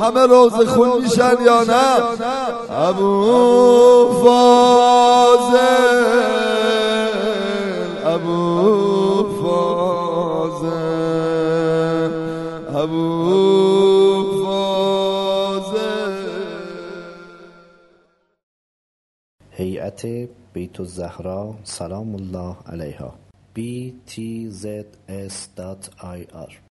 همه روز خون میشن یا نه؟ ابو فازل ابو فازل ابو فازل هیئت بیت الزهرا سلام الله علیها. Btzs.ir